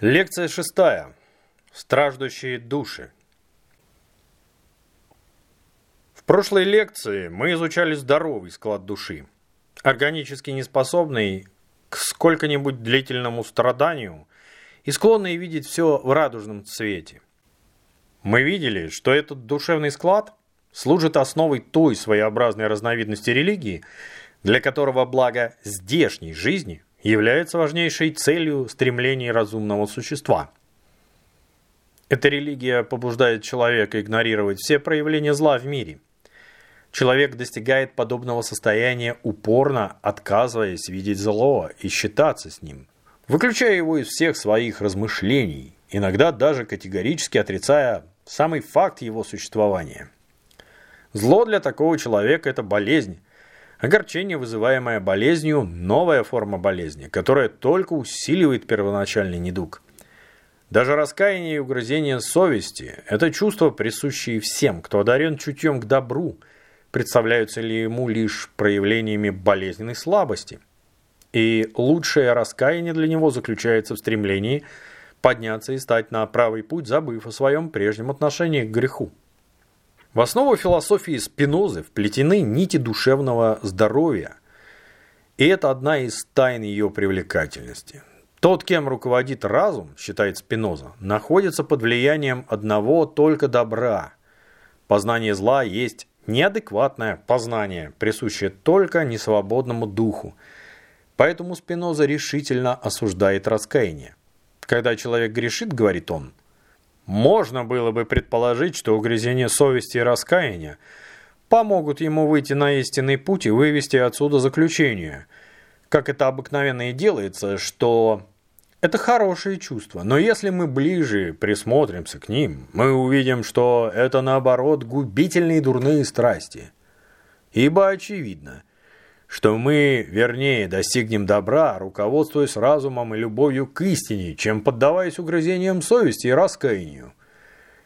Лекция шестая. Страждущие души. В прошлой лекции мы изучали здоровый склад души, органически неспособный к сколько-нибудь длительному страданию и склонный видеть все в радужном цвете. Мы видели, что этот душевный склад служит основой той своеобразной разновидности религии, для которого благо здешней жизни – является важнейшей целью стремлений разумного существа. Эта религия побуждает человека игнорировать все проявления зла в мире. Человек достигает подобного состояния упорно отказываясь видеть зло и считаться с ним, выключая его из всех своих размышлений, иногда даже категорически отрицая самый факт его существования. Зло для такого человека – это болезнь, Огорчение, вызываемое болезнью, новая форма болезни, которая только усиливает первоначальный недуг. Даже раскаяние и угрызение совести – это чувства, присущие всем, кто одарен чутьем к добру, представляются ли ему лишь проявлениями болезненной слабости. И лучшее раскаяние для него заключается в стремлении подняться и стать на правый путь, забыв о своем прежнем отношении к греху. В основу философии Спинозы вплетены нити душевного здоровья, и это одна из тайн ее привлекательности. Тот, кем руководит разум, считает Спиноза, находится под влиянием одного только добра. Познание зла есть неадекватное познание, присущее только несвободному духу. Поэтому Спиноза решительно осуждает раскаяние. Когда человек грешит, говорит он, можно было бы предположить, что угрызение совести и раскаяния помогут ему выйти на истинный путь и вывести отсюда заключение. Как это обыкновенно и делается, что это хорошие чувства, но если мы ближе присмотримся к ним, мы увидим, что это наоборот губительные дурные страсти. Ибо очевидно – что мы, вернее, достигнем добра, руководствуясь разумом и любовью к истине, чем поддаваясь угрызениям совести и раскаянию.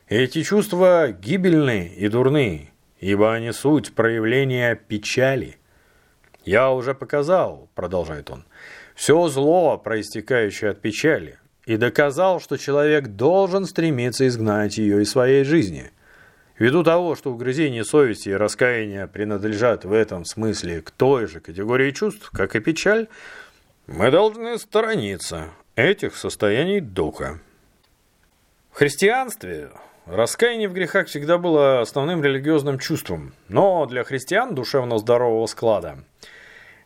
Эти чувства гибельны и дурны, ибо они суть проявления печали. «Я уже показал», — продолжает он, — «все зло, проистекающее от печали, и доказал, что человек должен стремиться изгнать ее из своей жизни». Ввиду того, что угрызение совести и раскаяние принадлежат в этом смысле к той же категории чувств, как и печаль, мы должны сторониться этих состояний духа. В христианстве раскаяние в грехах всегда было основным религиозным чувством, но для христиан душевно здорового склада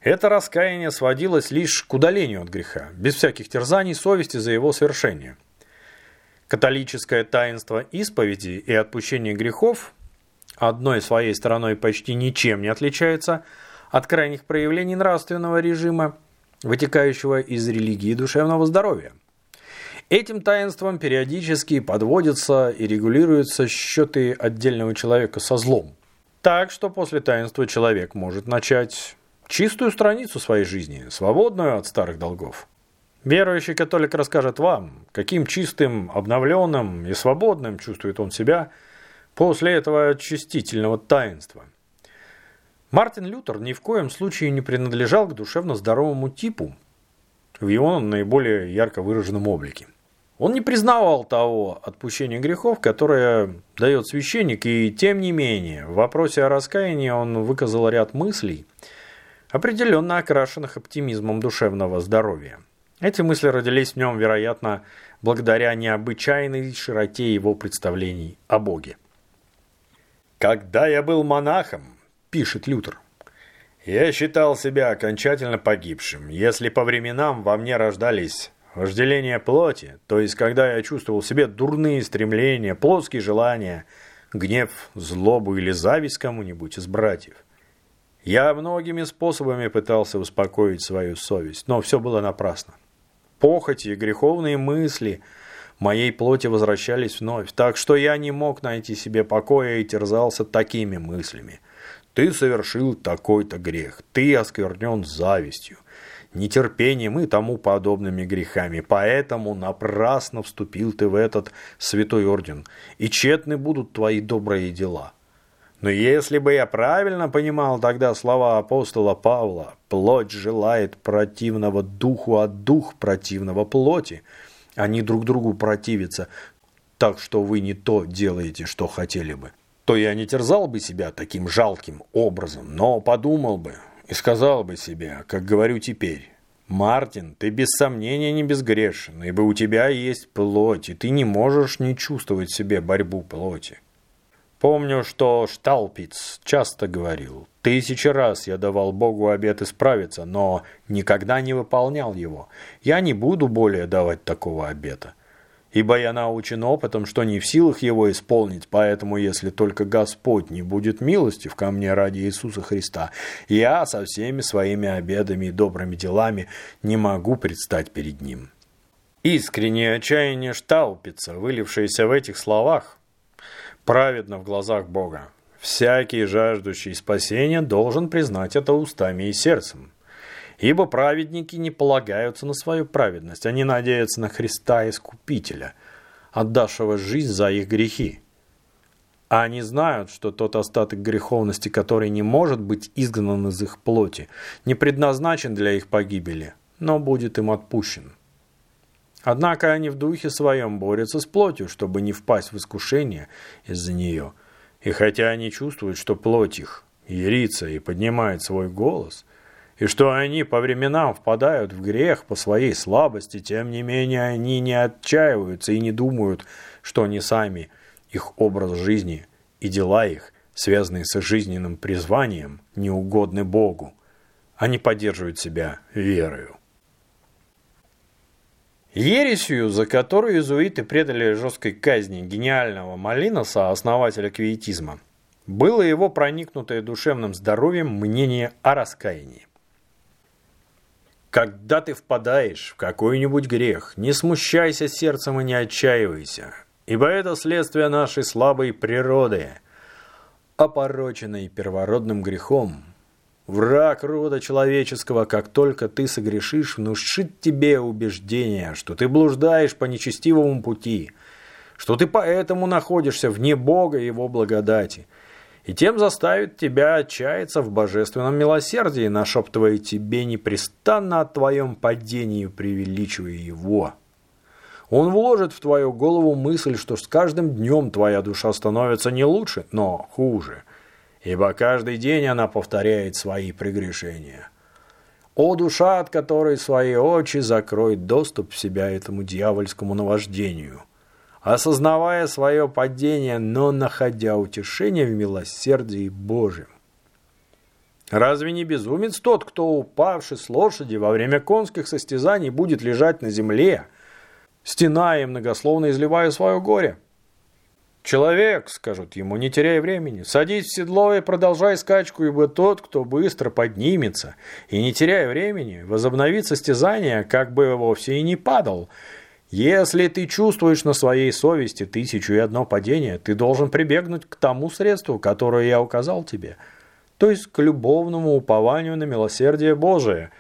это раскаяние сводилось лишь к удалению от греха, без всяких терзаний совести за его совершение – Католическое таинство исповеди и отпущения грехов одной своей стороной почти ничем не отличается от крайних проявлений нравственного режима, вытекающего из религии душевного здоровья. Этим таинством периодически подводятся и регулируются счеты отдельного человека со злом. Так что после таинства человек может начать чистую страницу своей жизни, свободную от старых долгов. Верующий католик расскажет вам, каким чистым, обновленным и свободным чувствует он себя после этого очистительного таинства. Мартин Лютер ни в коем случае не принадлежал к душевно здоровому типу в его наиболее ярко выраженном облике. Он не признавал того отпущения грехов, которое дает священник, и тем не менее в вопросе о раскаянии он выказал ряд мыслей, определенно окрашенных оптимизмом душевного здоровья. Эти мысли родились в нем, вероятно, благодаря необычайной широте его представлений о Боге. «Когда я был монахом», – пишет Лютер, – «я считал себя окончательно погибшим, если по временам во мне рождались вожделение плоти, то есть когда я чувствовал в себе дурные стремления, плотские желания, гнев, злобу или зависть кому-нибудь из братьев. Я многими способами пытался успокоить свою совесть, но все было напрасно похоти и греховные мысли моей плоти возвращались вновь, так что я не мог найти себе покоя и терзался такими мыслями. Ты совершил такой-то грех, ты осквернен завистью, нетерпением и тому подобными грехами, поэтому напрасно вступил ты в этот святой орден, и тщетны будут твои добрые дела». Но если бы я правильно понимал тогда слова апостола Павла, плоть желает противного духу, а дух противного плоти, Они друг другу противятся, так что вы не то делаете, что хотели бы. То я не терзал бы себя таким жалким образом, но подумал бы и сказал бы себе, как говорю теперь, «Мартин, ты без сомнения не безгрешен, ибо у тебя есть плоть, и ты не можешь не чувствовать себе борьбу плоти». Помню, что Шталпиц часто говорил, тысячи раз я давал Богу обет исправиться, но никогда не выполнял его. Я не буду более давать такого обета. Ибо я научен опытом, что не в силах его исполнить, поэтому если только Господь не будет милостив ко мне ради Иисуса Христа, я со всеми своими обедами и добрыми делами не могу предстать перед Ним. Искреннее отчаяние Шталпица, вылившееся в этих словах, праведно в глазах Бога. Всякий жаждущий спасения должен признать это устами и сердцем. Ибо праведники не полагаются на свою праведность, они надеются на Христа Искупителя, отдавшего жизнь за их грехи. А они знают, что тот остаток греховности, который не может быть изгнан из их плоти, не предназначен для их погибели, но будет им отпущен. Однако они в духе своем борются с плотью, чтобы не впасть в искушение из-за нее. И хотя они чувствуют, что плоть их ярится и поднимает свой голос, и что они по временам впадают в грех по своей слабости, тем не менее они не отчаиваются и не думают, что они сами, их образ жизни и дела их, связанные с жизненным призванием, неугодны Богу. Они поддерживают себя верою. Ересью, за которую иезуиты предали жесткой казни гениального Малиноса, основателя квиетизма, было его проникнутое душевным здоровьем мнение о раскаянии. Когда ты впадаешь в какой-нибудь грех, не смущайся сердцем и не отчаивайся, ибо это следствие нашей слабой природы, опороченной первородным грехом, Враг рода человеческого, как только ты согрешишь, внушит тебе убеждение, что ты блуждаешь по нечестивому пути, что ты поэтому находишься вне Бога и Его благодати, и тем заставит тебя отчаяться в божественном милосердии, нашептывая тебе непрестанно о твоем падении, преувеличивая его. Он вложит в твою голову мысль, что с каждым днем твоя душа становится не лучше, но хуже – ибо каждый день она повторяет свои прегрешения. О, душа, от которой свои очи закроет доступ в себя этому дьявольскому наваждению, осознавая свое падение, но находя утешение в милосердии Божьем. Разве не безумец тот, кто, упавший с лошади во время конских состязаний, будет лежать на земле, стеная и многословно изливая свое горе? «Человек», — скажут ему, — «не теряй времени, садись в седло и продолжай скачку, ибо тот, кто быстро поднимется и, не теряя времени, возобновит состязание, как бы вовсе и не падал». Если ты чувствуешь на своей совести тысячу и одно падение, ты должен прибегнуть к тому средству, которое я указал тебе, то есть к любовному упованию на милосердие Божие.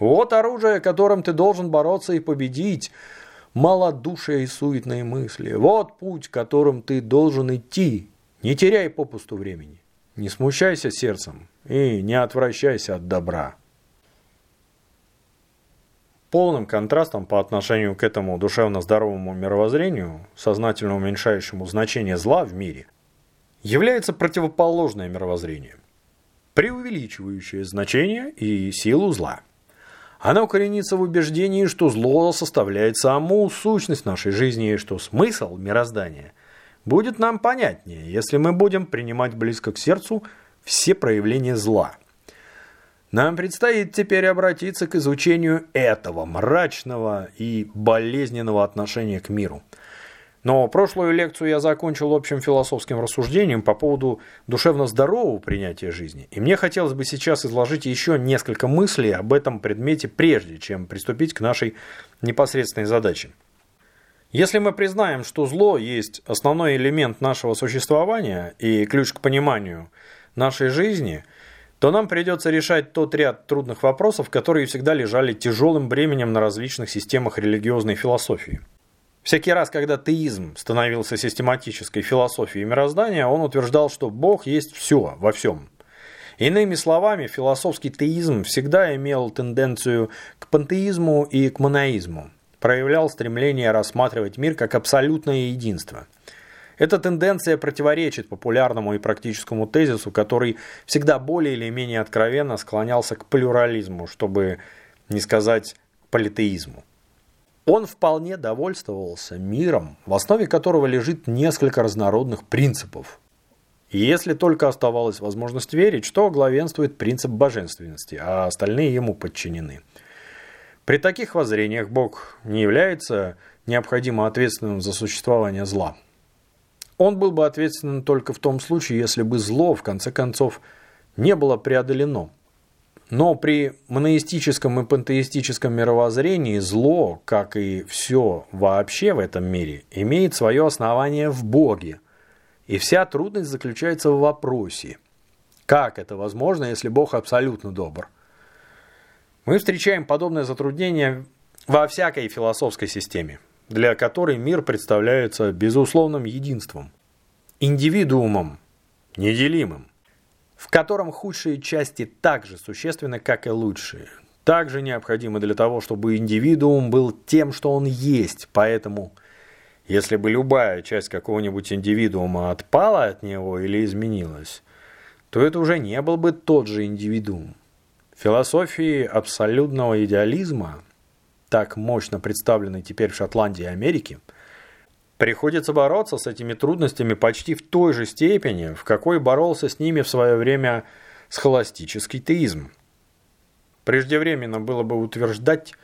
Вот оружие, которым ты должен бороться и победить – малодушие и суетные мысли. Вот путь, которым ты должен идти. Не теряй попусту времени. Не смущайся сердцем и не отвращайся от добра. Полным контрастом по отношению к этому душевно здоровому мировоззрению, сознательно уменьшающему значение зла в мире, является противоположное мировоззрение, преувеличивающее значение и силу зла. Она укоренится в убеждении, что зло составляет саму сущность нашей жизни и что смысл мироздания будет нам понятнее, если мы будем принимать близко к сердцу все проявления зла. Нам предстоит теперь обратиться к изучению этого мрачного и болезненного отношения к миру – но прошлую лекцию я закончил общим философским рассуждением по поводу душевно здорового принятия жизни. И мне хотелось бы сейчас изложить еще несколько мыслей об этом предмете, прежде чем приступить к нашей непосредственной задаче. Если мы признаем, что зло есть основной элемент нашего существования и ключ к пониманию нашей жизни, то нам придется решать тот ряд трудных вопросов, которые всегда лежали тяжелым бременем на различных системах религиозной философии. Всякий раз, когда теизм становился систематической философией мироздания, он утверждал, что Бог есть все во всем. Иными словами, философский теизм всегда имел тенденцию к пантеизму и к моноизму. проявлял стремление рассматривать мир как абсолютное единство. Эта тенденция противоречит популярному и практическому тезису, который всегда более или менее откровенно склонялся к плюрализму, чтобы не сказать политеизму. Он вполне довольствовался миром, в основе которого лежит несколько разнородных принципов. И если только оставалась возможность верить, что главенствует принцип божественности, а остальные ему подчинены. При таких воззрениях Бог не является необходимо ответственным за существование зла. Он был бы ответственен только в том случае, если бы зло, в конце концов, не было преодолено – но при монеистическом и пантеистическом мировоззрении зло, как и все вообще в этом мире, имеет свое основание в Боге. И вся трудность заключается в вопросе, как это возможно, если Бог абсолютно добр? Мы встречаем подобное затруднение во всякой философской системе, для которой мир представляется безусловным единством, индивидуумом, неделимым в котором худшие части так же существенны, как и лучшие. Также необходимы для того, чтобы индивидуум был тем, что он есть. Поэтому, если бы любая часть какого-нибудь индивидуума отпала от него или изменилась, то это уже не был бы тот же индивидуум. В философии абсолютного идеализма, так мощно представленной теперь в Шотландии и Америке, Приходится бороться с этими трудностями почти в той же степени, в какой боролся с ними в свое время схоластический теизм. Преждевременно было бы утверждать,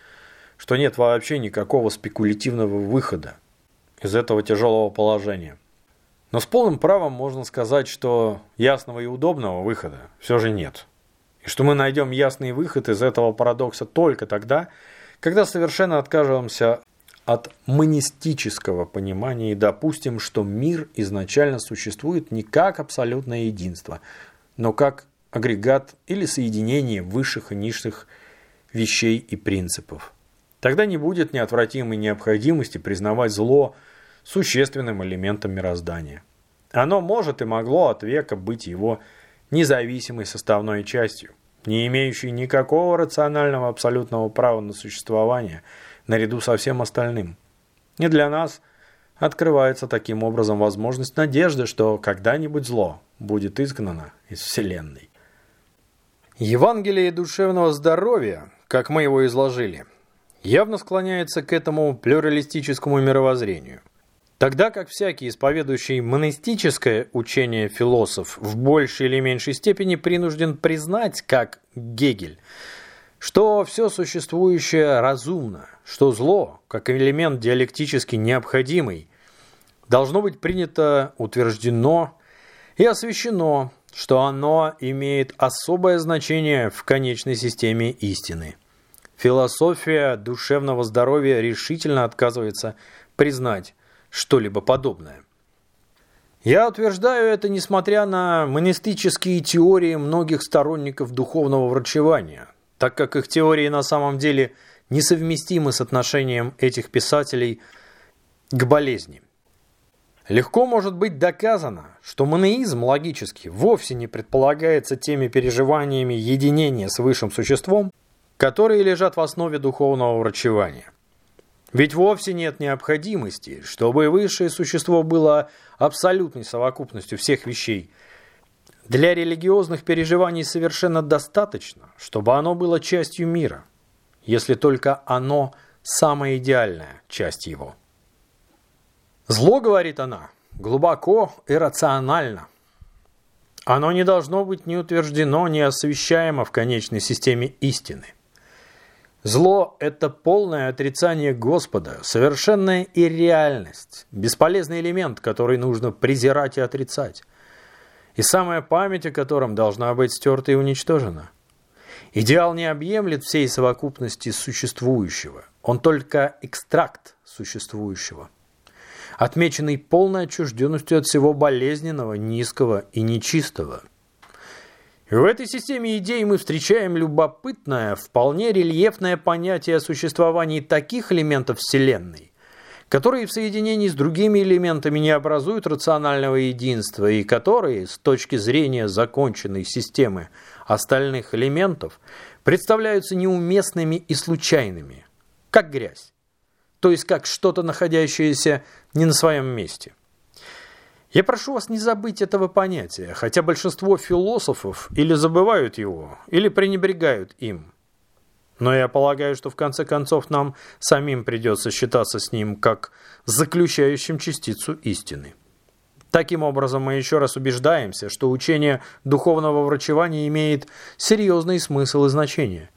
что нет вообще никакого спекулятивного выхода из этого тяжелого положения. Но с полным правом можно сказать, что ясного и удобного выхода все же нет. И что мы найдем ясный выход из этого парадокса только тогда, когда совершенно откажемся от монистического понимания и допустим, что мир изначально существует не как абсолютное единство, но как агрегат или соединение высших и низших вещей и принципов. Тогда не будет неотвратимой необходимости признавать зло существенным элементом мироздания. Оно может и могло от века быть его независимой составной частью, не имеющей никакого рационального абсолютного права на существование – наряду со всем остальным. И для нас открывается таким образом возможность надежды, что когда-нибудь зло будет изгнано из Вселенной. Евангелие душевного здоровья, как мы его изложили, явно склоняется к этому плюралистическому мировоззрению. Тогда как всякий исповедующий монастическое учение философ в большей или меньшей степени принужден признать, как Гегель – что все существующее разумно, что зло, как элемент диалектически необходимый, должно быть принято, утверждено и освящено, что оно имеет особое значение в конечной системе истины. Философия душевного здоровья решительно отказывается признать что-либо подобное. Я утверждаю это, несмотря на монистические теории многих сторонников духовного врачевания – так как их теории на самом деле несовместимы с отношением этих писателей к болезни. Легко может быть доказано, что монеизм логически вовсе не предполагается теми переживаниями единения с высшим существом, которые лежат в основе духовного врачевания. Ведь вовсе нет необходимости, чтобы высшее существо было абсолютной совокупностью всех вещей – для религиозных переживаний совершенно достаточно, чтобы оно было частью мира, если только оно самая идеальная часть его. Зло, говорит она, глубоко иррационально. Оно не должно быть ни утверждено, ни освещаемо в конечной системе истины. Зло – это полное отрицание Господа, совершенная ирреальность, бесполезный элемент, который нужно презирать и отрицать и самая память о котором должна быть стерта и уничтожена. Идеал не объемлет всей совокупности существующего, он только экстракт существующего, отмеченный полной отчужденностью от всего болезненного, низкого и нечистого. И в этой системе идей мы встречаем любопытное, вполне рельефное понятие о существовании таких элементов Вселенной, которые в соединении с другими элементами не образуют рационального единства и которые, с точки зрения законченной системы остальных элементов, представляются неуместными и случайными, как грязь. то есть как что-то, находящееся не на своем месте. Я прошу вас не забыть этого понятия, хотя большинство философов или забывают его, или пренебрегают им. Но я полагаю, что в конце концов нам самим придется считаться с ним как заключающим частицу истины. Таким образом, мы еще раз убеждаемся, что учение духовного врачевания имеет серьезный смысл и значение.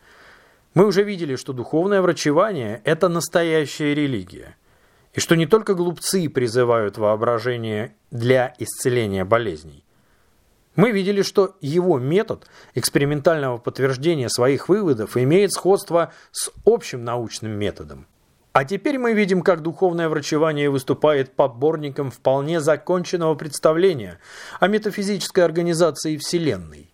Мы уже видели, что духовное врачевание – это настоящая религия, и что не только глупцы призывают воображение для исцеления болезней. Мы видели, что его метод экспериментального подтверждения своих выводов имеет сходство с общим научным методом. А теперь мы видим, как духовное врачевание выступает поборником вполне законченного представления о метафизической организации Вселенной.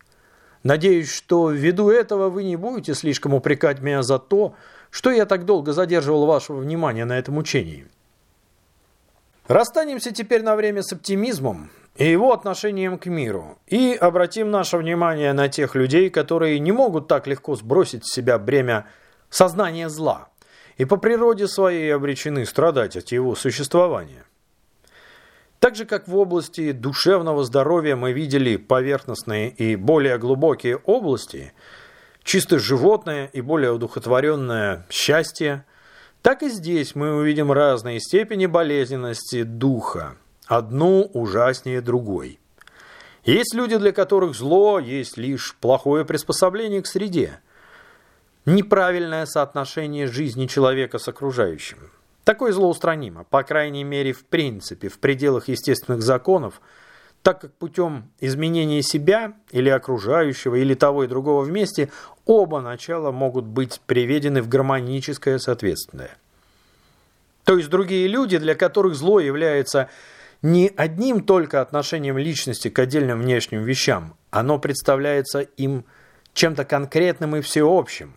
Надеюсь, что ввиду этого вы не будете слишком упрекать меня за то, что я так долго задерживал вашего внимания на этом учении. Расстанемся теперь на время с оптимизмом и его отношением к миру и обратим наше внимание на тех людей, которые не могут так легко сбросить с себя бремя сознания зла и по природе своей обречены страдать от его существования. Так же, как в области душевного здоровья мы видели поверхностные и более глубокие области, чисто животное и более удухотворенное счастье, так и здесь мы увидим разные степени болезненности духа, одну ужаснее другой. Есть люди, для которых зло есть лишь плохое приспособление к среде – неправильное соотношение жизни человека с окружающим. Такое зло устранимо, по крайней мере в принципе, в пределах естественных законов, так как путем изменения себя или окружающего, или того и другого вместе, оба начала могут быть приведены в гармоническое соответственное. То есть другие люди, для которых зло является не одним только отношением личности к отдельным внешним вещам, оно представляется им чем-то конкретным и всеобщим,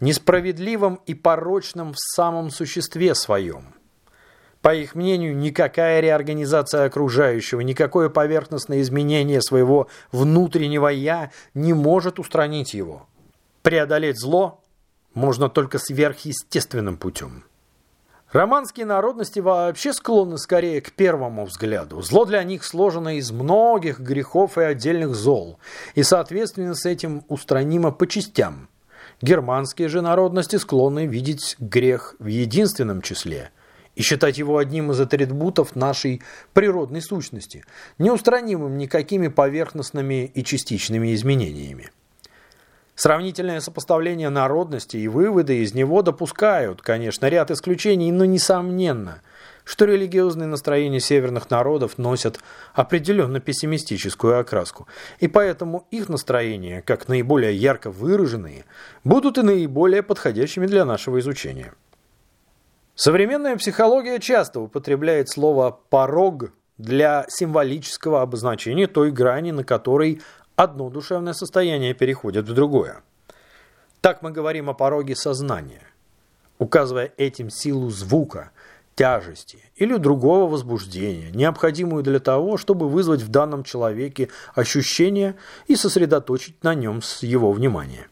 несправедливым и порочным в самом существе своем. По их мнению, никакая реорганизация окружающего, никакое поверхностное изменение своего внутреннего «я» не может устранить его. Преодолеть зло можно только сверхъестественным путем. Романские народности вообще склонны скорее к первому взгляду. Зло для них сложено из многих грехов и отдельных зол, и, соответственно, с этим устранимо по частям – Германские же народности склонны видеть грех в единственном числе и считать его одним из атрибутов нашей природной сущности, неустранимым никакими поверхностными и частичными изменениями. Сравнительное сопоставление народности и выводы из него допускают, конечно, ряд исключений, но несомненно – что религиозные настроения северных народов носят определенно пессимистическую окраску, и поэтому их настроения, как наиболее ярко выраженные, будут и наиболее подходящими для нашего изучения. Современная психология часто употребляет слово «порог» для символического обозначения той грани, на которой одно душевное состояние переходит в другое. Так мы говорим о пороге сознания, указывая этим силу звука – тяжести или другого возбуждения, необходимую для того, чтобы вызвать в данном человеке ощущение и сосредоточить на нем его внимание.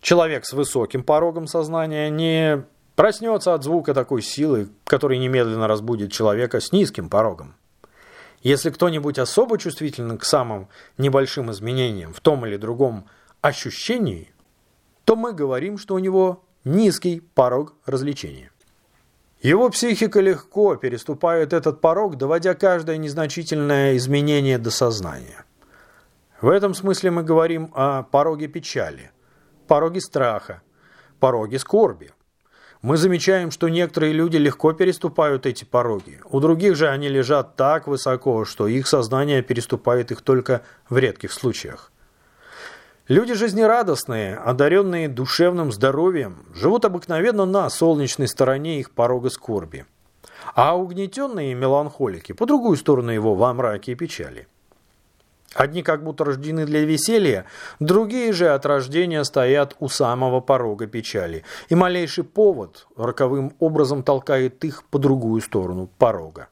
Человек с высоким порогом сознания не проснется от звука такой силы, который немедленно разбудит человека с низким порогом. Если кто-нибудь особо чувствителен к самым небольшим изменениям в том или другом ощущении, то мы говорим, что у него низкий порог развлечения. Его психика легко переступает этот порог, доводя каждое незначительное изменение до сознания. В этом смысле мы говорим о пороге печали, пороге страха, пороге скорби. Мы замечаем, что некоторые люди легко переступают эти пороги. У других же они лежат так высоко, что их сознание переступает их только в редких случаях. Люди жизнерадостные, одаренные душевным здоровьем, живут обыкновенно на солнечной стороне их порога скорби. А угнетенные меланхолики по другую сторону его во мраке и печали. Одни как будто рождены для веселья, другие же от рождения стоят у самого порога печали, и малейший повод роковым образом толкает их по другую сторону порога.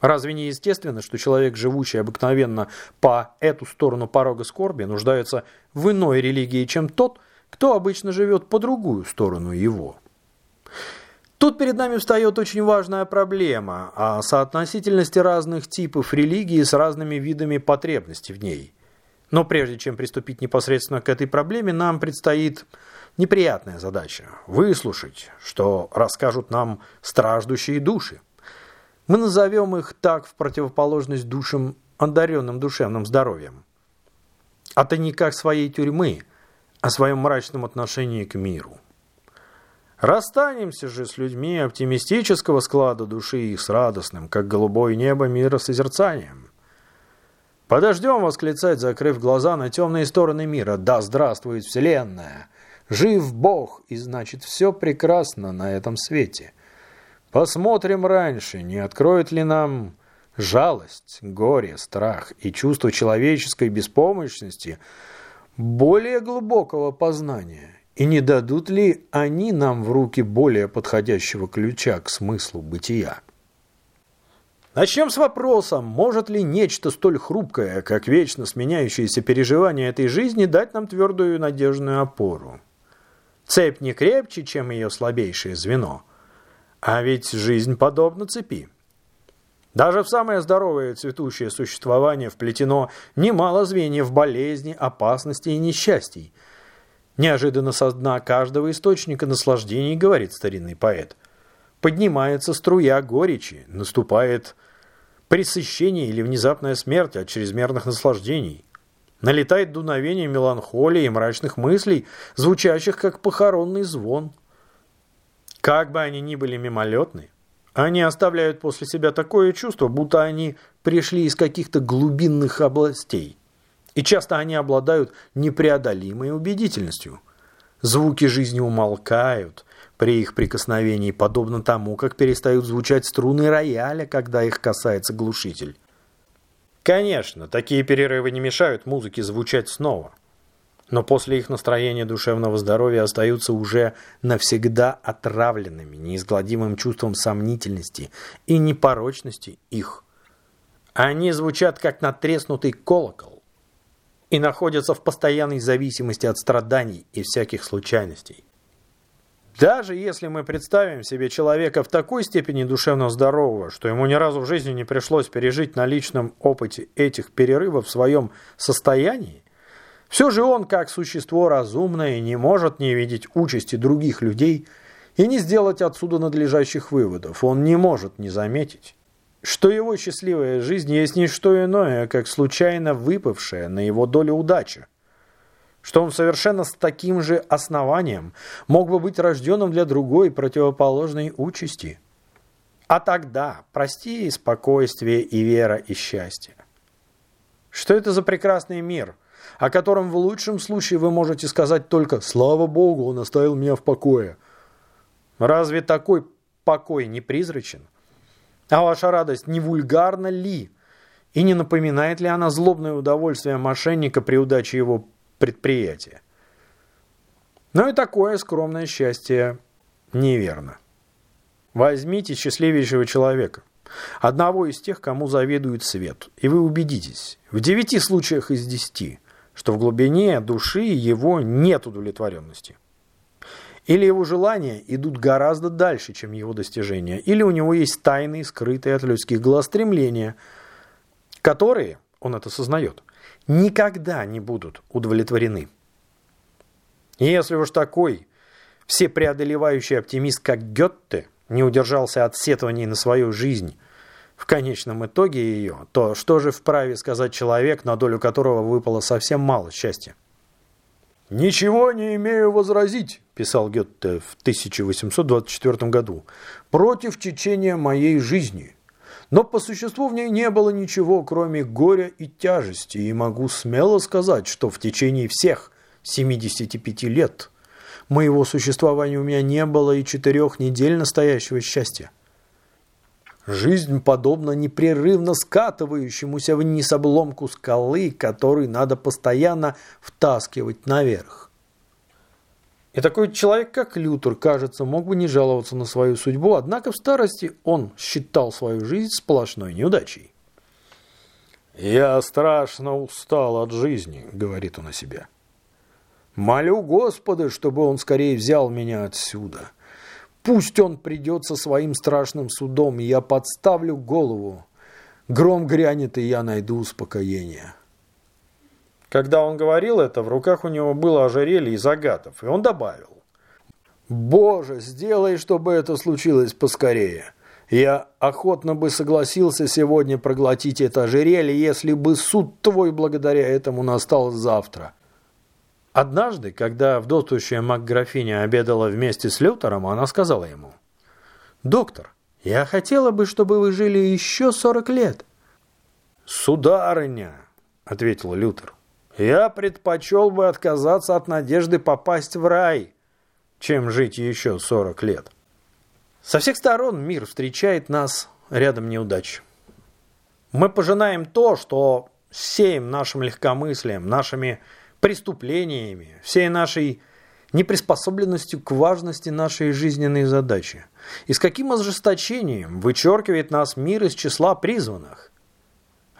Разве не естественно, что человек, живущий обыкновенно по эту сторону порога скорби, нуждается в иной религии, чем тот, кто обычно живет по другую сторону его? Тут перед нами встает очень важная проблема о соотносительности разных типов религии с разными видами потребностей в ней. Но прежде чем приступить непосредственно к этой проблеме, нам предстоит неприятная задача – выслушать, что расскажут нам страждущие души. Мы назовем их так в противоположность душам, одаренным душевным здоровьем. А не как своей тюрьмы, о своем мрачном отношении к миру. Расстанемся же с людьми оптимистического склада души их с радостным, как голубое небо мира созерцанием. Подождем восклицать, закрыв глаза на темные стороны мира. Да здравствует Вселенная! Жив Бог, и значит все прекрасно на этом свете. Посмотрим раньше, не откроет ли нам жалость, горе, страх и чувство человеческой беспомощности более глубокого познания и не дадут ли они нам в руки более подходящего ключа к смыслу бытия? Начнем с вопроса, может ли нечто столь хрупкое, как вечно сменяющееся переживание этой жизни, дать нам твердую и надежную опору? Цепь не крепче, чем ее слабейшее звено. А ведь жизнь подобна цепи. Даже в самое здоровое цветущее существование вплетено немало звеньев болезни, опасности и несчастий – Неожиданно со дна каждого источника наслаждений, говорит старинный поэт. Поднимается струя горечи, наступает пресыщение или внезапная смерть от чрезмерных наслаждений. Налетает дуновение меланхолии и мрачных мыслей, звучащих как похоронный звон. Как бы они ни были мимолетны, они оставляют после себя такое чувство, будто они пришли из каких-то глубинных областей. И часто они обладают непреодолимой убедительностью. Звуки жизни умолкают при их прикосновении, подобно тому, как перестают звучать струны рояля, когда их касается глушитель. Конечно, такие перерывы не мешают музыке звучать снова. Но после их настроения душевного здоровья остаются уже навсегда отравленными неизгладимым чувством сомнительности и непорочности их. Они звучат как натреснутый колокол и находятся в постоянной зависимости от страданий и всяких случайностей. Даже если мы представим себе человека в такой степени душевно здорового, что ему ни разу в жизни не пришлось пережить на личном опыте этих перерывов в своем состоянии, все же он, как существо разумное, не может не видеть участи других людей и не сделать отсюда надлежащих выводов. Он не может не заметить, что его счастливая жизнь есть не что иное, как случайно выпавшая на его долю удача, что он совершенно с таким же основанием мог бы быть рожденным для другой противоположной участи. А тогда прости и спокойствие, и вера, и счастье. Что это за прекрасный мир, о котором в лучшем случае вы можете сказать только «Слава Богу, он оставил меня в покое». Разве такой покой не призрачен? А ваша радость не вульгарна ли? И не напоминает ли она злобное удовольствие мошенника при удаче его предприятия? Но и такое скромное счастье неверно. Возьмите счастливейшего человека, одного из тех, кому заведует свет, и вы убедитесь, в девяти случаях из десяти, что в глубине души его нет удовлетворенности. Или его желания идут гораздо дальше, чем его достижения, или у него есть тайные, скрытые от людских глаз стремления, которые, он это сознает, никогда не будут удовлетворены. И если уж такой всепреодолевающий оптимист, как Гетте, не удержался от сетований на свою жизнь, в конечном итоге ее, то что же вправе сказать человек, на долю которого выпало совсем мало счастья? «Ничего не имею возразить», – писал Гетте в 1824 году, – «против течения моей жизни. Но по существу в ней не было ничего, кроме горя и тяжести, и могу смело сказать, что в течение всех 75 лет моего существования у меня не было и четырех недель настоящего счастья. Жизнь подобна непрерывно скатывающемуся вниз обломку скалы, который надо постоянно втаскивать наверх. И такой человек, как Лютер, кажется, мог бы не жаловаться на свою судьбу, однако в старости он считал свою жизнь сплошной неудачей. «Я страшно устал от жизни», — говорит он о себе. «Молю Господа, чтобы он скорее взял меня отсюда». Пусть он придет со своим страшным судом, и я подставлю голову. Гром грянет, и я найду успокоение. Когда он говорил это, в руках у него было ожерелье из агатов, и он добавил. «Боже, сделай, чтобы это случилось поскорее. Я охотно бы согласился сегодня проглотить это ожерелье, если бы суд твой благодаря этому настал завтра». Однажды, когда вдовствующая Макграфиня обедала вместе с Лютером, она сказала ему, «Доктор, я хотела бы, чтобы вы жили еще сорок лет». «Сударыня», — ответил Лютер, я предпочел бы отказаться от надежды попасть в рай, чем жить еще 40 лет. Со всех сторон мир встречает нас рядом неудач. Мы пожинаем то, что сеем нашим легкомыслием, нашими преступлениями, всей нашей неприспособленностью к важности нашей жизненной задачи. И с каким ожесточением вычеркивает нас мир из числа призванных.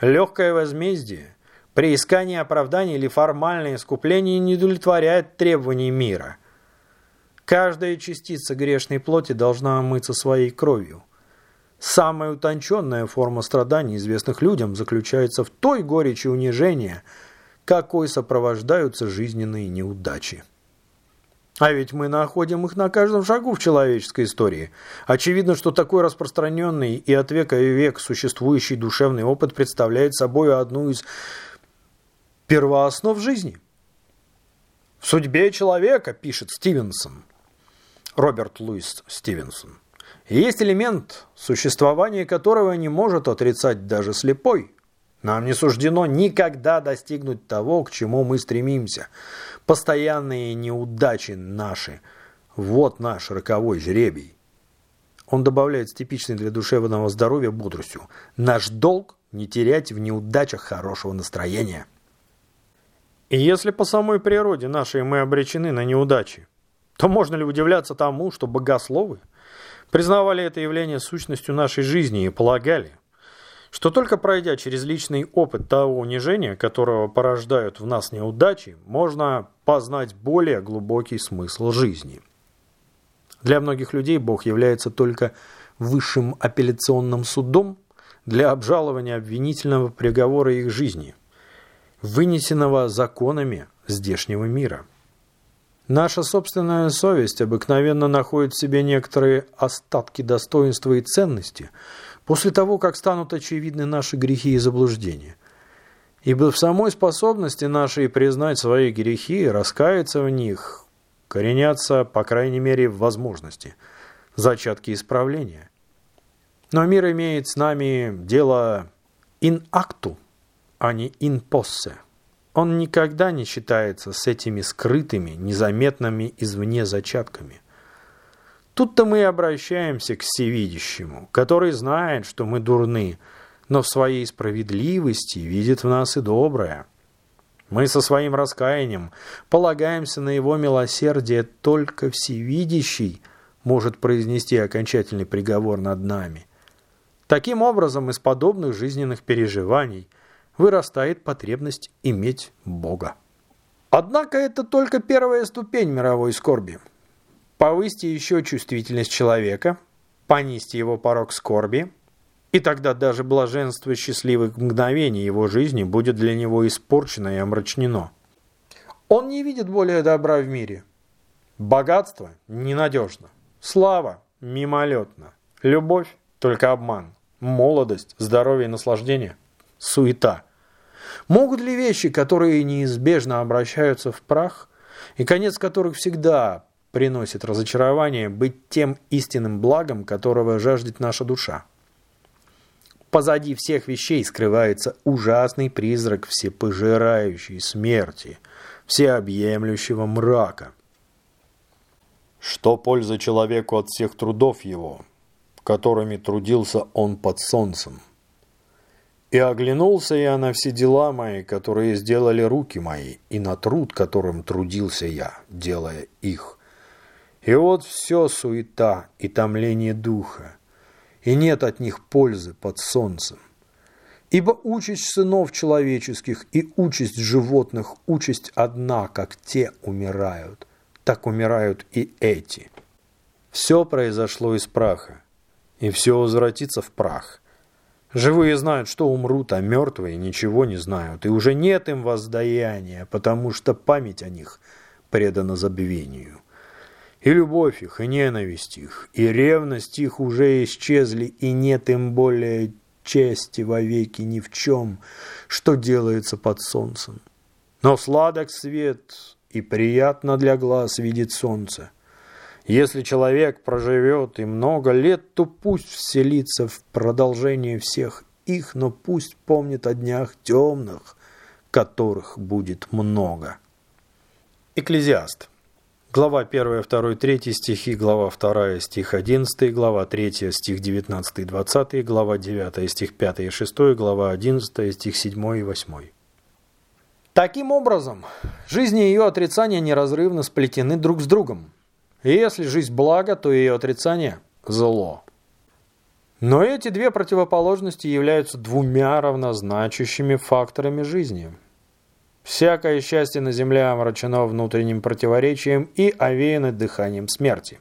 Легкое возмездие, при искании оправдания или формальное искупление не удовлетворяет требований мира. Каждая частица грешной плоти должна омыться своей кровью. Самая утонченная форма страданий, известных людям, заключается в той горечи унижения, какой сопровождаются жизненные неудачи. А ведь мы находим их на каждом шагу в человеческой истории. Очевидно, что такой распространенный и от века в век существующий душевный опыт представляет собой одну из первооснов жизни. В судьбе человека, пишет Стивенсон, Роберт Луис Стивенсон, есть элемент, существование которого не может отрицать даже слепой. Нам не суждено никогда достигнуть того, к чему мы стремимся. Постоянные неудачи наши – вот наш роковой жребий. Он добавляет с типичной для душевного здоровья бодростью. Наш долг – не терять в неудачах хорошего настроения. И если по самой природе нашей мы обречены на неудачи, то можно ли удивляться тому, что богословы признавали это явление сущностью нашей жизни и полагали, что только пройдя через личный опыт того унижения, которого порождают в нас неудачи, можно познать более глубокий смысл жизни. Для многих людей Бог является только высшим апелляционным судом для обжалования обвинительного приговора их жизни – вынесенного законами здешнего мира. Наша собственная совесть обыкновенно находит в себе некоторые остатки достоинства и ценности после того, как станут очевидны наши грехи и заблуждения. Ибо в самой способности нашей признать свои грехи раскаяться в них коренятся, по крайней мере, в возможности, зачатки исправления. Но мир имеет с нами дело in actu, а не in posse. Он никогда не считается с этими скрытыми, незаметными извне зачатками. Тут-то мы и обращаемся к всевидящему, который знает, что мы дурны, но в своей справедливости видит в нас и доброе. Мы со своим раскаянием полагаемся на его милосердие, только всевидящий может произнести окончательный приговор над нами. Таким образом, из подобных жизненных переживаний – вырастает потребность иметь Бога. Однако это только первая ступень мировой скорби. Повысьте еще чувствительность человека, понизьте его порог скорби, и тогда даже блаженство счастливых мгновений его жизни будет для него испорчено и омрачнено. Он не видит более добра в мире. Богатство ненадежно, слава мимолетно, любовь только обман, молодость, здоровье и наслаждение – суета – Могут ли вещи, которые неизбежно обращаются в прах, и конец которых всегда приносит разочарование, быть тем истинным благом, которого жаждет наша душа? Позади всех вещей скрывается ужасный призрак всепожирающей смерти, всеобъемлющего мрака. Что польза человеку от всех трудов его, которыми трудился он под солнцем? И оглянулся я на все дела мои, которые сделали руки мои, и на труд, которым трудился я, делая их. И вот все суета и томление духа, и нет от них пользы под солнцем. Ибо участь сынов человеческих и участь животных, участь одна, как те умирают, так умирают и эти. Все произошло из праха, и все возвратится в прах. Живые знают, что умрут, а мертвые ничего не знают, и уже нет им воздаяния, потому что память о них предана забвению. И любовь их, и ненависть их, и ревность их уже исчезли, и нет им более чести вовеки ни в чем, что делается под солнцем. Но сладок свет и приятно для глаз видеть солнце. Если человек проживет и много лет, то пусть вселится в продолжение всех их, но пусть помнит о днях темных, которых будет много. Экклезиаст. Глава 1, 2, 3 стихи, глава 2, стих 11, глава 3, стих 19 и 20, глава 9, стих 5 и 6, глава 11, стих 7 и 8. Таким образом, жизнь и ее отрицание неразрывно сплетены друг с другом. И если жизнь благо, то ее отрицание – зло. Но эти две противоположности являются двумя равнозначащими факторами жизни. Всякое счастье на земле омрачено внутренним противоречием и овеяно дыханием смерти.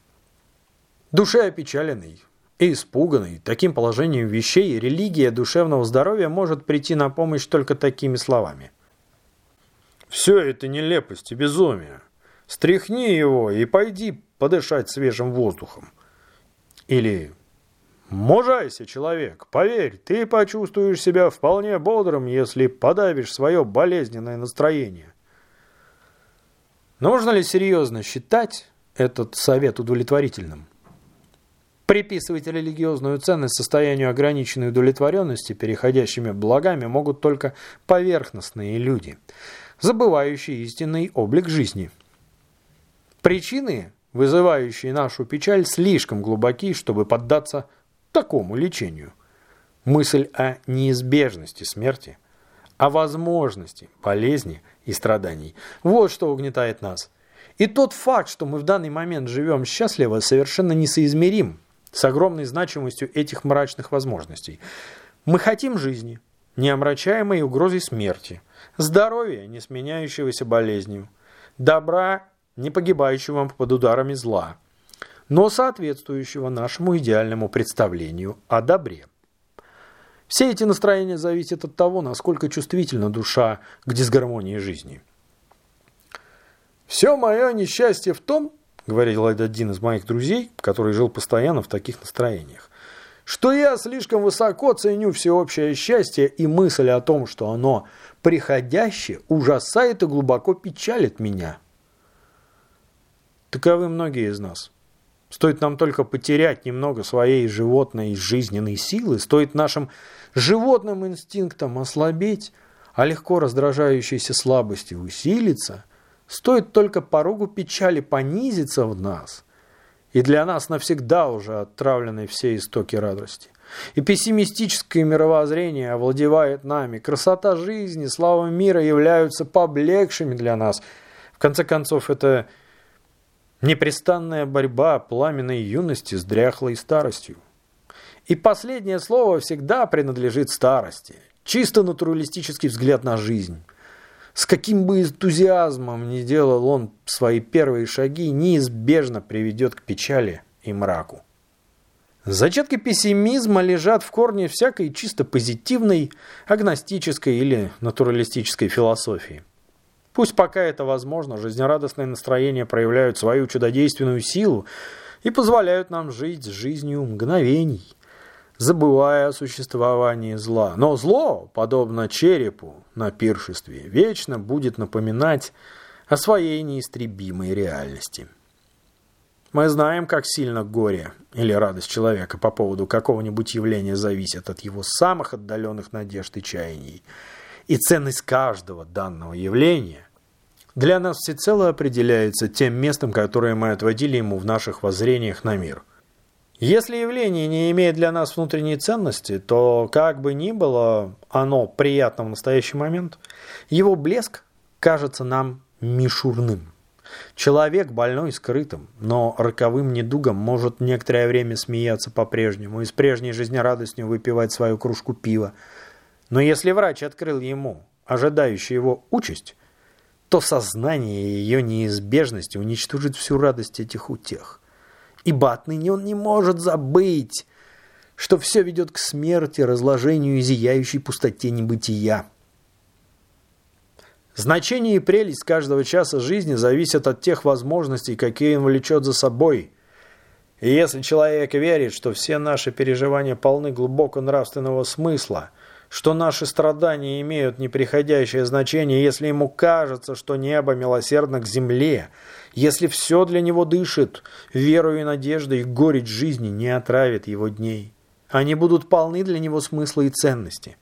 Душе опечаленной и испуганной таким положением вещей религия душевного здоровья может прийти на помощь только такими словами. «Все это нелепость и безумие. Стряхни его и пойди подышать свежим воздухом. Или «Мужайся, человек, поверь, ты почувствуешь себя вполне бодрым, если подавишь свое болезненное настроение». Нужно ли серьезно считать этот совет удовлетворительным? Приписывать религиозную ценность состоянию ограниченной удовлетворенности переходящими благами могут только поверхностные люди, забывающие истинный облик жизни. Причины вызывающие нашу печаль, слишком глубоки, чтобы поддаться такому лечению. Мысль о неизбежности смерти, о возможности болезни и страданий – вот что угнетает нас. И тот факт, что мы в данный момент живем счастливо, совершенно несоизмерим с огромной значимостью этих мрачных возможностей. Мы хотим жизни, не омрачаемой угрозой смерти, здоровья, не сменяющегося болезнью, добра, не погибающего под ударами зла, но соответствующего нашему идеальному представлению о добре. Все эти настроения зависят от того, насколько чувствительна душа к дисгармонии жизни. «Все мое несчастье в том, — говорил один из моих друзей, который жил постоянно в таких настроениях, что я слишком высоко ценю всеобщее счастье, и мысль о том, что оно приходящее, ужасает и глубоко печалит меня». Таковы многие из нас. Стоит нам только потерять немного своей животной жизненной силы, стоит нашим животным инстинктам ослабеть, а легко раздражающейся слабости усилиться, стоит только порогу печали понизиться в нас, и для нас навсегда уже отравлены все истоки радости. И пессимистическое мировоззрение овладевает нами, красота жизни, слава мира являются поблекшими для нас. В конце концов, это Непрестанная борьба пламенной юности с дряхлой старостью. И последнее слово всегда принадлежит старости. Чисто натуралистический взгляд на жизнь. С каким бы энтузиазмом ни делал он свои первые шаги, неизбежно приведет к печали и мраку. Зачатки пессимизма лежат в корне всякой чисто позитивной, агностической или натуралистической философии. Пусть пока это возможно, жизнерадостные настроения проявляют свою чудодейственную силу и позволяют нам жить жизнью мгновений, забывая о существовании зла. Но зло, подобно черепу на пиршестве, вечно будет напоминать о своей неистребимой реальности. Мы знаем, как сильно горе или радость человека по поводу какого-нибудь явления зависит от его самых отдаленных надежд и чаяний. И ценность каждого данного явления для нас всецело определяется тем местом, которое мы отводили ему в наших воззрениях на мир. Если явление не имеет для нас внутренней ценности, то как бы ни было оно приятно в настоящий момент, его блеск кажется нам мишурным. Человек больной скрытым, но роковым недугом может некоторое время смеяться по-прежнему и с прежней жизнерадостью выпивать свою кружку пива. Но если врач открыл ему ожидающую его участь, то сознание ее неизбежности уничтожит всю радость этих утех. Ибо отныне он не может забыть, что все ведет к смерти, разложению и зияющей пустоте небытия. Значение и прелесть каждого часа жизни зависят от тех возможностей, какие он влечет за собой. И если человек верит, что все наши переживания полны глубоко нравственного смысла, что наши страдания имеют неприходящее значение, если ему кажется, что небо милосердно к земле, если все для него дышит, верою и надеждой, горечь жизни не отравит его дней. Они будут полны для него смысла и ценности.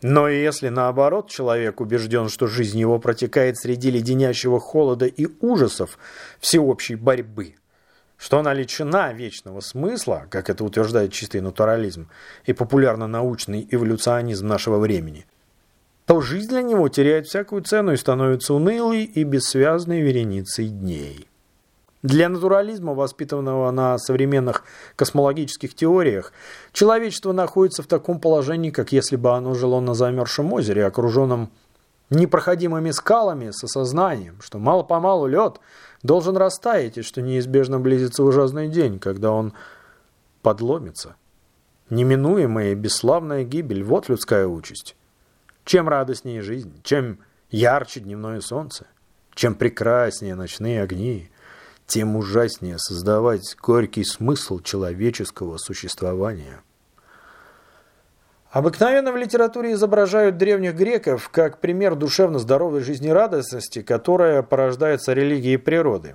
Но если наоборот человек убежден, что жизнь его протекает среди леденящего холода и ужасов всеобщей борьбы, что она лишена вечного смысла, как это утверждает чистый натурализм и популярно-научный эволюционизм нашего времени, то жизнь для него теряет всякую цену и становится унылой и бессвязной вереницей дней. Для натурализма, воспитанного на современных космологических теориях, человечество находится в таком положении, как если бы оно жило на замерзшем озере, окруженном непроходимыми скалами, с осознанием, что мало-помалу лед должен растаять, и что неизбежно близится ужасный день, когда он подломится. Неминуемая и бесславная гибель – вот людская участь. Чем радостнее жизнь, чем ярче дневное солнце, чем прекраснее ночные огни, тем ужаснее создавать горький смысл человеческого существования. Обыкновенно в литературе изображают древних греков как пример душевно здоровой жизнерадостности, которая порождается религией природы.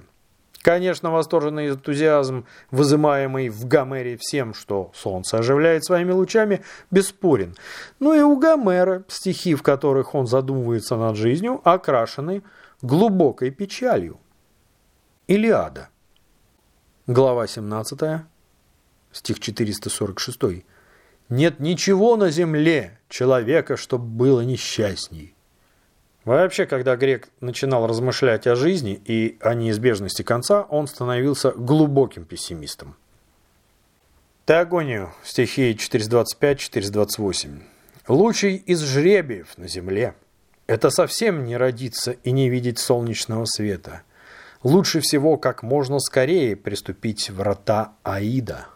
Конечно, восторженный энтузиазм, вызываемый в Гомере всем, что солнце оживляет своими лучами, бесспорен. Но и у Гомера стихи, в которых он задумывается над жизнью, окрашены глубокой печалью. Илиада. Глава 17, стих 446. «Нет ничего на земле человека, чтоб было несчастней». Вообще, когда грек начинал размышлять о жизни и о неизбежности конца, он становился глубоким пессимистом. Теогонию, стихи 425-428. «Лучший из жребиев на земле – это совсем не родиться и не видеть солнечного света» лучше всего как можно скорее приступить врата Аида.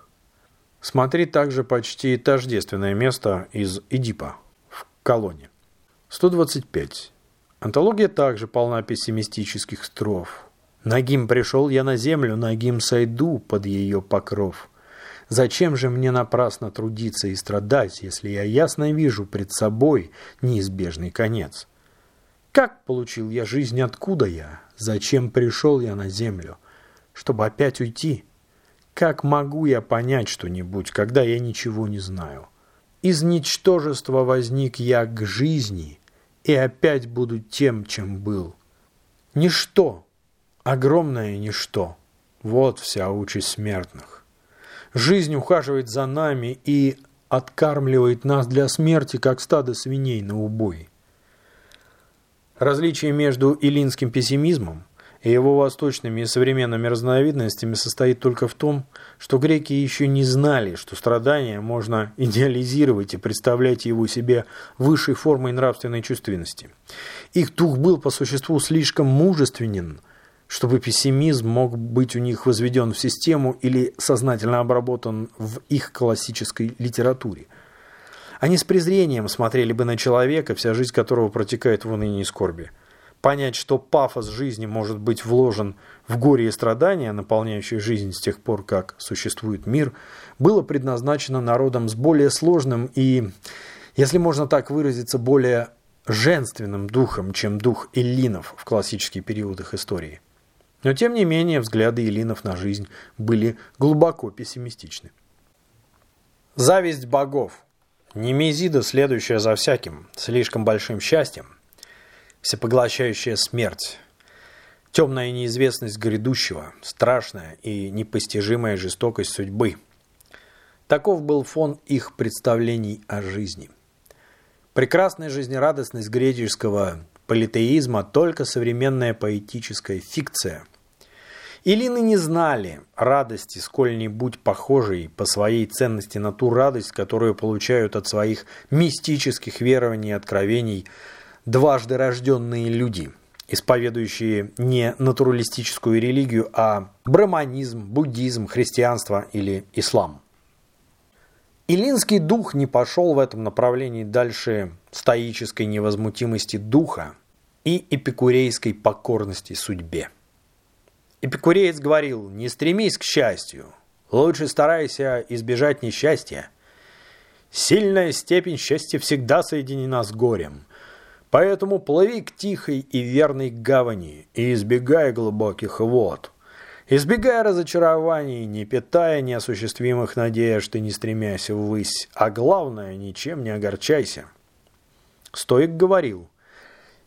Смотри также почти тождественное место из Эдипа в колонне. 125. Антология также полна пессимистических строф. Нагим пришел я на землю, нагим сойду под ее покров. Зачем же мне напрасно трудиться и страдать, если я ясно вижу пред собой неизбежный конец? Как получил я жизнь, откуда я? Зачем пришел я на землю? Чтобы опять уйти? Как могу я понять что-нибудь, когда я ничего не знаю? Из ничтожества возник я к жизни и опять буду тем, чем был. Ничто, огромное ничто. Вот вся участь смертных. Жизнь ухаживает за нами и откармливает нас для смерти, как стадо свиней на убой. Различие между илинским пессимизмом и его восточными и современными разновидностями состоит только в том, что греки еще не знали, что страдания можно идеализировать и представлять его себе высшей формой нравственной чувственности. Их дух был по существу слишком мужественен, чтобы пессимизм мог быть у них возведен в систему или сознательно обработан в их классической литературе. Они с презрением смотрели бы на человека, вся жизнь которого протекает в унынии и скорби. Понять, что пафос жизни может быть вложен в горе и страдания, наполняющие жизнь с тех пор, как существует мир, было предназначено народом с более сложным и, если можно так выразиться, более женственным духом, чем дух эллинов в классический период их истории. Но тем не менее взгляды эллинов на жизнь были глубоко пессимистичны. Зависть богов Немезида, следующая за всяким, слишком большим счастьем, всепоглощающая смерть, темная неизвестность грядущего, страшная и непостижимая жестокость судьбы. Таков был фон их представлений о жизни. Прекрасная жизнерадостность греческого политеизма – только современная поэтическая фикция – Илины не знали радости сколь-нибудь похожей по своей ценности на ту радость, которую получают от своих мистических верований и откровений дважды рожденные люди. исповедующие не натуралистическую религию, а браманизм, буддизм, христианство или ислам. Илинский дух не пошел в этом направлении дальше стоической невозмутимости духа и эпикурейской покорности судьбе. Эпикуреец говорил, не стремись к счастью, лучше старайся избежать несчастья. Сильная степень счастья всегда соединена с горем, поэтому плыви к тихой и верной гавани и избегай глубоких вод. Избегай разочарований, не питая неосуществимых надежд и не стремясь ввысь, а главное, ничем не огорчайся. Стоик говорил,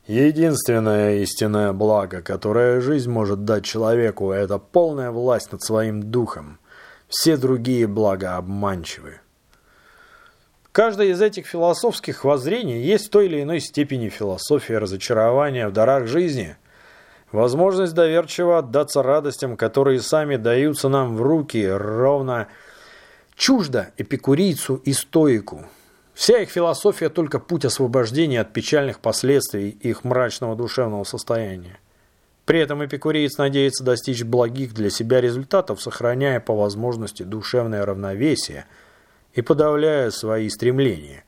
Единственное истинное благо, которое жизнь может дать человеку, это полная власть над своим духом. Все другие блага обманчивы. Каждое из этих философских воззрений есть в той или иной степени философия разочарования в дарах жизни, возможность доверчиво отдаться радостям, которые сами даются нам в руки, ровно чуждо эпикурийцу и стоику – Вся их философия только путь освобождения от печальных последствий их мрачного душевного состояния. При этом эпикуреец надеется достичь благих для себя результатов, сохраняя по возможности душевное равновесие и подавляя свои стремления.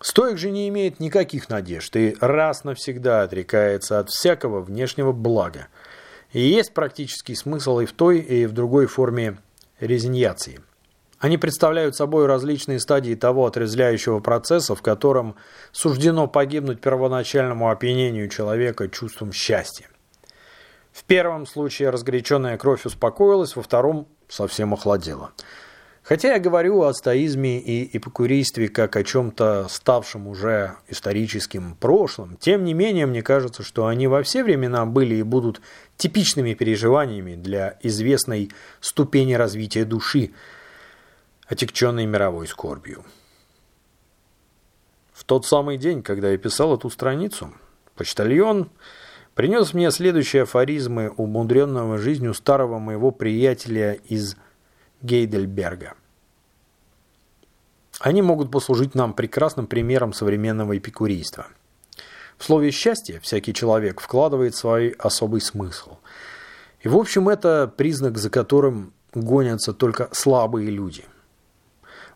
Стоик же не имеет никаких надежд и раз навсегда отрекается от всякого внешнего блага. И есть практический смысл и в той, и в другой форме резиньяции – они представляют собой различные стадии того отрезвляющего процесса, в котором суждено погибнуть первоначальному опьянению человека чувством счастья. В первом случае разгоряченная кровь успокоилась, во втором совсем охладела. Хотя я говорю о стоизме и эпикурийстве как о чем-то ставшем уже историческим прошлым, тем не менее мне кажется, что они во все времена были и будут типичными переживаниями для известной ступени развития души – отягченный мировой скорбью. В тот самый день, когда я писал эту страницу, почтальон принес мне следующие афоризмы умудренного жизнью старого моего приятеля из Гейдельберга. Они могут послужить нам прекрасным примером современного эпикурийства. В слове «счастье» всякий человек вкладывает свой особый смысл. И, в общем, это признак, за которым гонятся только слабые люди –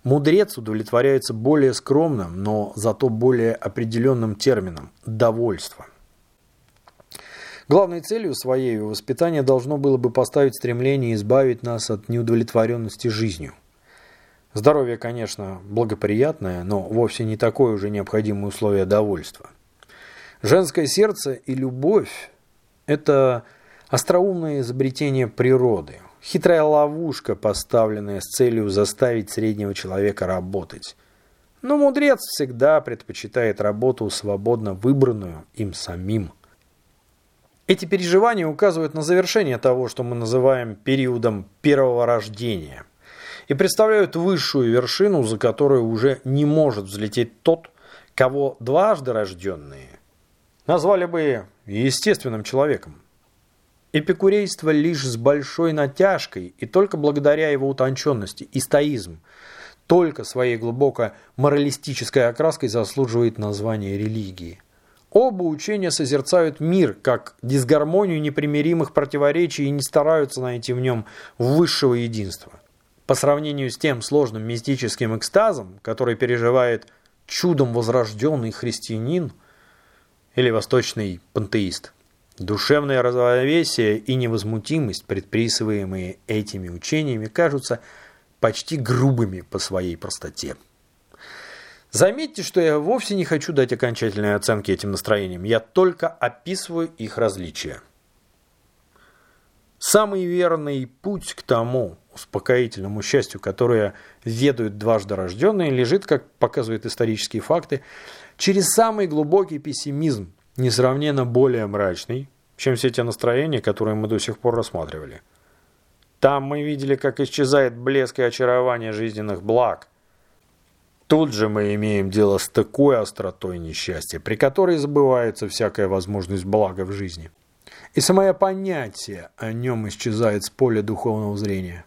Мудрец удовлетворяется более скромным, но зато более определенным термином – довольство. Главной целью своей воспитания должно было бы поставить стремление избавить нас от неудовлетворенности жизнью. Здоровье, конечно, благоприятное, но вовсе не такое уже необходимое условие довольства. Женское сердце и любовь – это остроумное изобретение природы, Хитрая ловушка, поставленная с целью заставить среднего человека работать. Но мудрец всегда предпочитает работу, свободно выбранную им самим. Эти переживания указывают на завершение того, что мы называем периодом первого рождения, и представляют высшую вершину, за которую уже не может взлететь тот, кого дважды рожденные назвали бы естественным человеком. Эпикурейство лишь с большой натяжкой и только благодаря его утонченности и стоизм, только своей глубоко моралистической окраской заслуживает названия религии. Оба учения созерцают мир как дисгармонию непримиримых противоречий и не стараются найти в нем высшего единства. По сравнению с тем сложным мистическим экстазом, который переживает чудом возрожденный христианин или восточный пантеист. Душевное равновесие и невозмутимость, предписываемые этими учениями, кажутся почти грубыми по своей простоте. Заметьте, что я вовсе не хочу дать окончательной оценки этим настроениям, я только описываю их различия. Самый верный путь к тому успокоительному счастью, которое ведают дважды рожденные, лежит, как показывают исторические факты, через самый глубокий пессимизм, несравненно более мрачный, чем все те настроения, которые мы до сих пор рассматривали. Там мы видели, как исчезает блеск и очарование жизненных благ. Тут же мы имеем дело с такой остротой несчастья, при которой забывается всякая возможность блага в жизни. И самое понятие о нем исчезает с поля духовного зрения.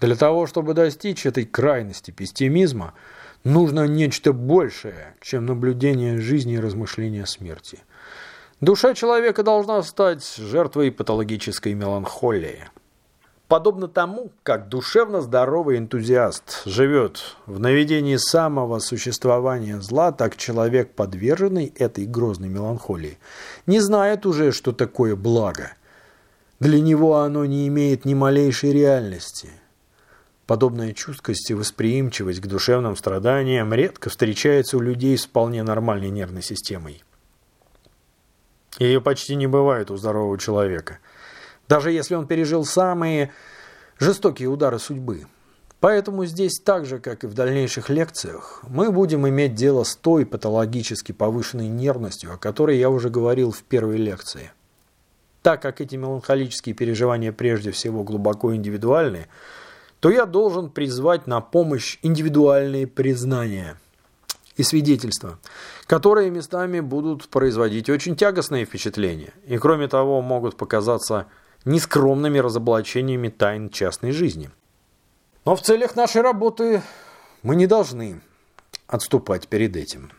Для того, чтобы достичь этой крайности пессимизма, нужно нечто большее, чем наблюдение жизни и размышления смерти. Душа человека должна стать жертвой патологической меланхолии. Подобно тому, как душевно здоровый энтузиаст живет в наведении самого существования зла, так человек, подверженный этой грозной меланхолии, не знает уже, что такое благо. Для него оно не имеет ни малейшей реальности. Подобная чуткость и восприимчивость к душевным страданиям редко встречается у людей с вполне нормальной нервной системой. Ее почти не бывает у здорового человека – даже если он пережил самые жестокие удары судьбы. Поэтому здесь так же, как и в дальнейших лекциях, мы будем иметь дело с той патологически повышенной нервностью, о которой я уже говорил в первой лекции. Так как эти меланхолические переживания прежде всего глубоко индивидуальны, то я должен призвать на помощь индивидуальные признания и свидетельства, которые местами будут производить очень тягостные впечатления и, кроме того, могут показаться нескромными разоблачениями тайн частной жизни. Но в целях нашей работы мы не должны отступать перед этим.